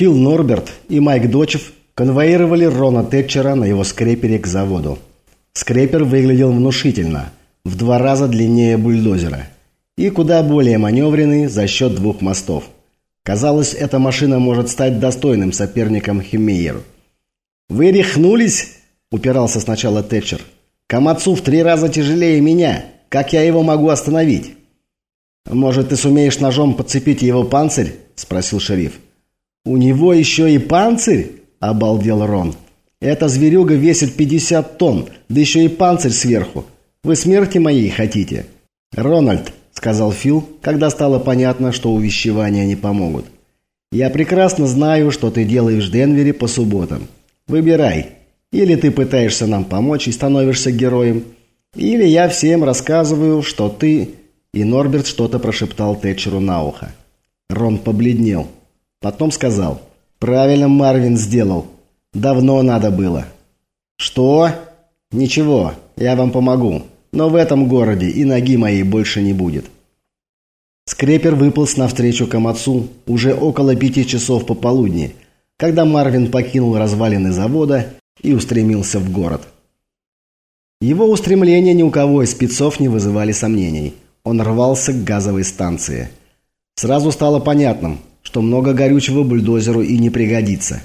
Фил Норберт и Майк Дочев конвоировали Рона Тэтчера на его скрепере к заводу. Скрепер выглядел внушительно, в два раза длиннее бульдозера и куда более маневренный за счет двух мостов. Казалось, эта машина может стать достойным соперником Химмейеру. «Вы рехнулись?» – упирался сначала Тэтчер. «Камацу в три раза тяжелее меня. Как я его могу остановить?» «Может, ты сумеешь ножом подцепить его панцирь?» – спросил шериф. «У него еще и панцирь?» – обалдел Рон. «Эта зверюга весит 50 тонн, да еще и панцирь сверху. Вы смерти моей хотите?» «Рональд», – сказал Фил, когда стало понятно, что увещевания не помогут. «Я прекрасно знаю, что ты делаешь в Денвере по субботам. Выбирай. Или ты пытаешься нам помочь и становишься героем, или я всем рассказываю, что ты...» И Норберт что-то прошептал Тэтчеру на ухо. Рон побледнел. Потом сказал. «Правильно Марвин сделал. Давно надо было». «Что?» «Ничего, я вам помогу. Но в этом городе и ноги моей больше не будет». Скрепер выполз навстречу Камацу уже около пяти часов пополудни, когда Марвин покинул развалины завода и устремился в город. Его устремления ни у кого из спецов не вызывали сомнений. Он рвался к газовой станции. Сразу стало понятным, что много горючего бульдозеру и не пригодится.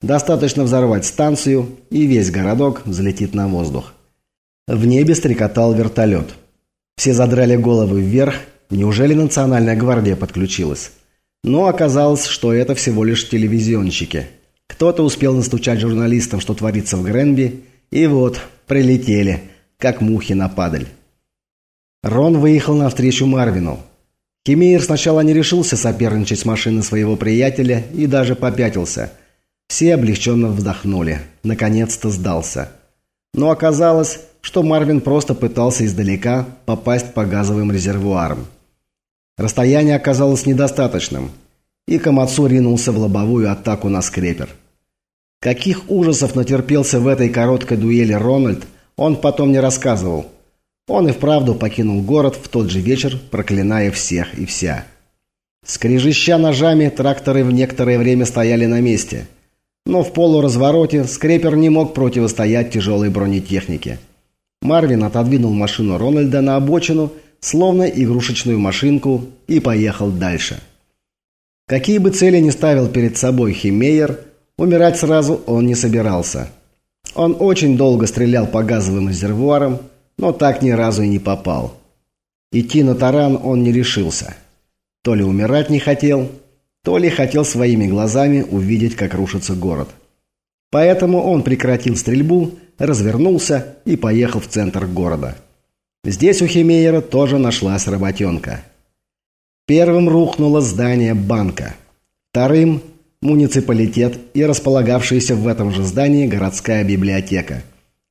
Достаточно взорвать станцию, и весь городок взлетит на воздух. В небе стрекотал вертолет. Все задрали головы вверх, неужели Национальная гвардия подключилась? Но оказалось, что это всего лишь телевизионщики. Кто-то успел настучать журналистам, что творится в Гренби, и вот, прилетели, как мухи на падаль. Рон выехал навстречу Марвину. Химеир сначала не решился соперничать с машиной своего приятеля и даже попятился. Все облегченно вздохнули. Наконец-то сдался. Но оказалось, что Марвин просто пытался издалека попасть по газовым резервуарам. Расстояние оказалось недостаточным, и Камацу ринулся в лобовую атаку на скрепер. Каких ужасов натерпелся в этой короткой дуэли Рональд, он потом не рассказывал. Он и вправду покинул город в тот же вечер, проклиная всех и вся. Скрежеща ножами, тракторы в некоторое время стояли на месте. Но в полуразвороте скрепер не мог противостоять тяжелой бронетехнике. Марвин отодвинул машину Рональда на обочину, словно игрушечную машинку, и поехал дальше. Какие бы цели ни ставил перед собой Химмейер, умирать сразу он не собирался. Он очень долго стрелял по газовым резервуарам, но так ни разу и не попал. Идти на таран он не решился. То ли умирать не хотел, то ли хотел своими глазами увидеть, как рушится город. Поэтому он прекратил стрельбу развернулся и поехал в центр города. Здесь у Химеера тоже нашлась работенка. Первым рухнуло здание банка. Вторым – муниципалитет и располагавшаяся в этом же здании городская библиотека.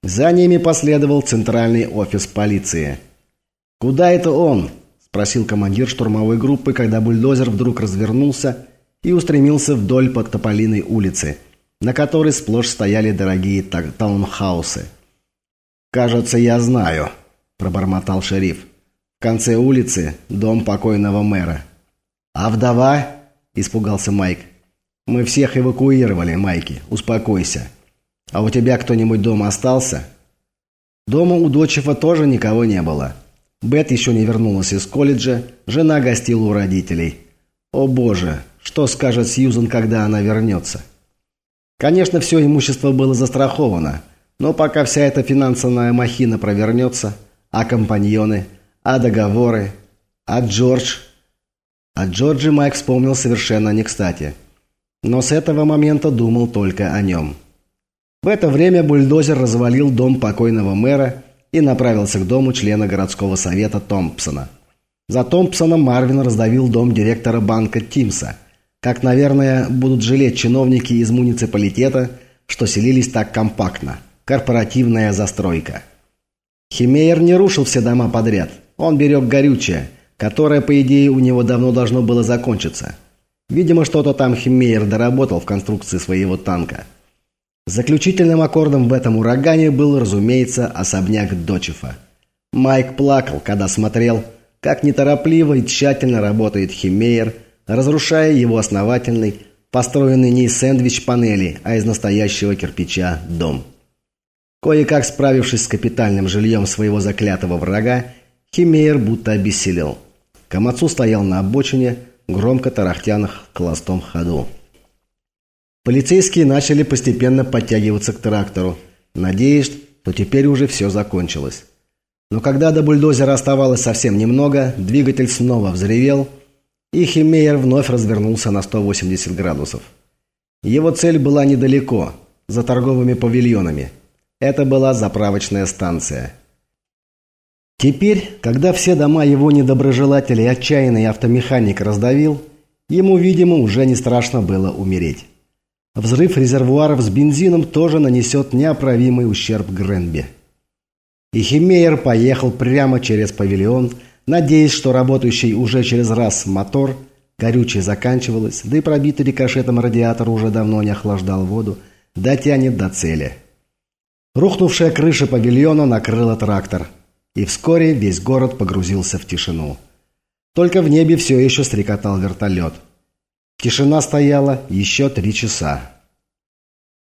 За ними последовал центральный офис полиции. «Куда это он?» – спросил командир штурмовой группы, когда бульдозер вдруг развернулся и устремился вдоль под Тополиной улицы – на которой сплошь стояли дорогие таунхаусы. «Кажется, я знаю», – пробормотал шериф. «В конце улицы дом покойного мэра». «А вдова?» – испугался Майк. «Мы всех эвакуировали, Майки, успокойся. А у тебя кто-нибудь дома остался?» Дома у Дочева тоже никого не было. Бет еще не вернулась из колледжа, жена гостила у родителей. О боже, что скажет Сьюзен, когда она вернется? Конечно, все имущество было застраховано, но пока вся эта финансовая махина провернется, а компаньоны, а договоры, а Джордж... О Джорджи Майк вспомнил совершенно не кстати. Но с этого момента думал только о нем. В это время бульдозер развалил дом покойного мэра и направился к дому члена городского совета Томпсона. За Томпсоном Марвин раздавил дом директора банка Тимса – как, наверное, будут жалеть чиновники из муниципалитета, что селились так компактно. Корпоративная застройка. Химеер не рушил все дома подряд. Он берег горючее, которое, по идее, у него давно должно было закончиться. Видимо, что-то там Химмейер доработал в конструкции своего танка. Заключительным аккордом в этом урагане был, разумеется, особняк Дочефа. Майк плакал, когда смотрел, как неторопливо и тщательно работает Химмейер – разрушая его основательный, построенный не из сэндвич-панели, а из настоящего кирпича дом. Кое-как справившись с капитальным жильем своего заклятого врага, Химеер будто обессилел. Камацу стоял на обочине, громко тарахтя на холостом ходу. Полицейские начали постепенно подтягиваться к трактору, надеясь, что теперь уже все закончилось. Но когда до бульдозера оставалось совсем немного, двигатель снова взревел, и Химмейер вновь развернулся на 180 градусов. Его цель была недалеко, за торговыми павильонами. Это была заправочная станция. Теперь, когда все дома его недоброжелателей отчаянный автомеханик раздавил, ему, видимо, уже не страшно было умереть. Взрыв резервуаров с бензином тоже нанесет неоправимый ущерб Гренби. И Химмейер поехал прямо через павильон, надеясь, что работающий уже через раз мотор, горючее заканчивалось, да и пробитый рикошетом радиатор уже давно не охлаждал воду, дотянет до цели. Рухнувшая крыша павильона накрыла трактор, и вскоре весь город погрузился в тишину. Только в небе все еще стрекотал вертолет. Тишина стояла еще три часа.